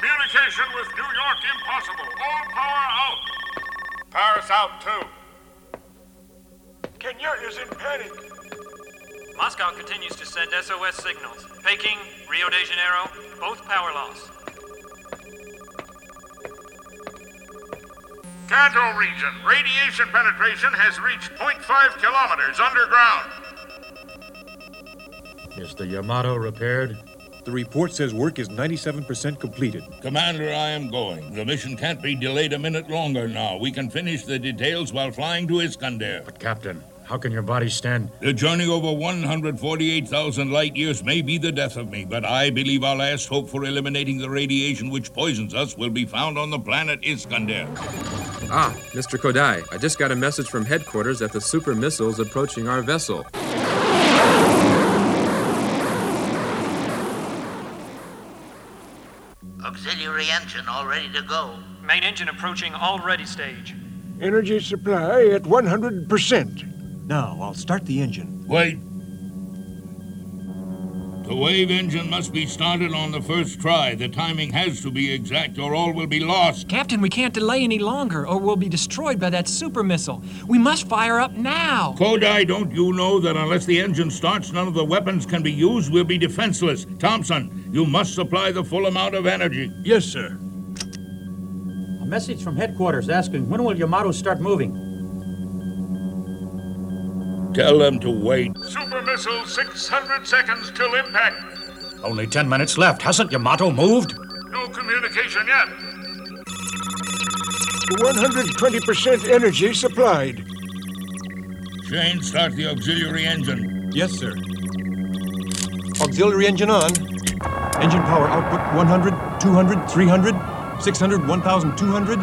Communication with New York impossible. All power out. Power's out, too. Kenya is in panic. Moscow continues to send SOS signals. Peking, Rio de Janeiro, both power loss. Kanto region. Radiation penetration has reached 0.5 kilometers underground. Is the Yamato repaired? The report says work is 97% completed. Commander, I am going. The mission can't be delayed a minute longer now. We can finish the details while flying to Iscandar. But, Captain, how can your body stand? The journey over 148,000 light years may be the death of me, but I believe our last hope for eliminating the radiation which poisons us will be found on the planet Iscandar. Ah, Mr. Kodai, I just got a message from headquarters that the super missile's approaching our vessel. Auxiliary engine all ready to go. Main engine approaching all ready stage. Energy supply at 100%. Now, I'll start the engine. Wait. The wave engine must be started on the first try. The timing has to be exact, or all will be lost. Captain, we can't delay any longer, or we'll be destroyed by that super missile. We must fire up now. Kodai, don't you know that unless the engine starts, none of the weapons can be used? We'll be defenseless. Thompson, you must supply the full amount of energy. Yes, sir. A message from headquarters asking when will Yamato start moving? Tell them to wait. Super missile 600 seconds till impact. Only ten minutes left. Hasn't Yamato moved? No communication yet. 120% energy supplied. Shane, start the auxiliary engine. Yes, sir. Auxiliary engine on. Engine power output 100, 200, 300, 600, 1,200,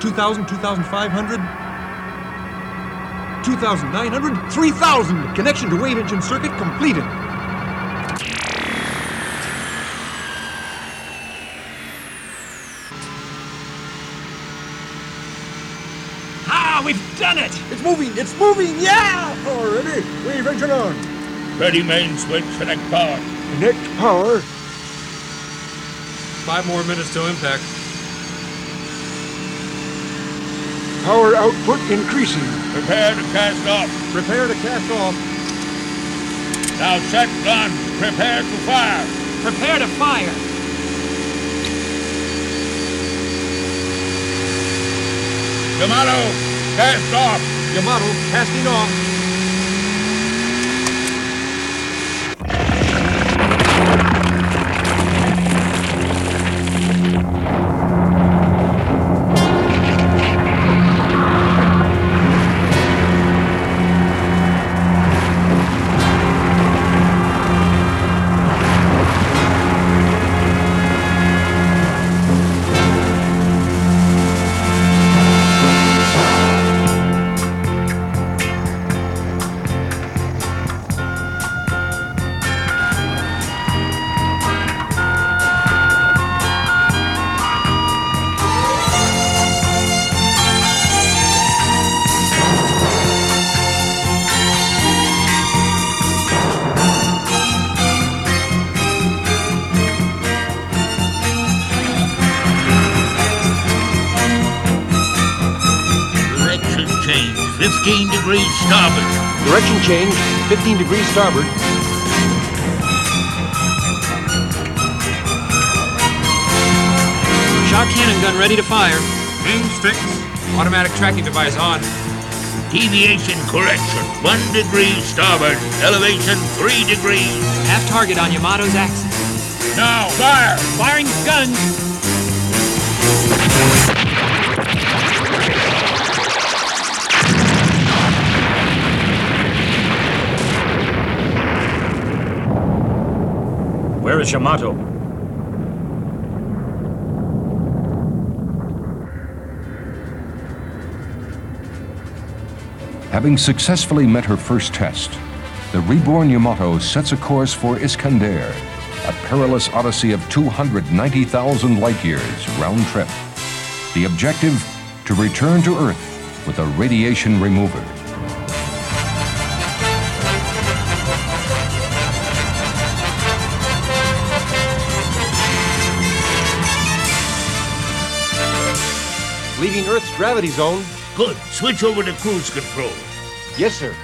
2,000, 2,500, 2,900, 3,000. Connection to wave engine circuit completed. Ah, we've done it! It's moving! It's moving! Yeah! Power ready. Wave engine on. Ready main switch, connect power. Connect power. Five more minutes to impact. Power output increasing. Prepare to cast off. Prepare to cast off. Now set gun. Prepare to fire. Prepare to fire. Yamato, cast off. Yamato casting off. Degrees starboard. Direction change 15 degrees starboard. Shock cannon gun ready to fire. Range fixed. Automatic tracking device on. Deviation correction. 1 degree starboard. Elevation 3 degrees. Half target on Yamato's axis. Now fire. Firing guns. Where is Yamato? Having successfully met her first test, the reborn Yamato sets a course for Iscandar, a perilous odyssey of 290,000 light years round trip. The objective to return to Earth with a radiation remover. Leaving Earth's gravity zone. Good. Switch over to cruise control. Yes, sir.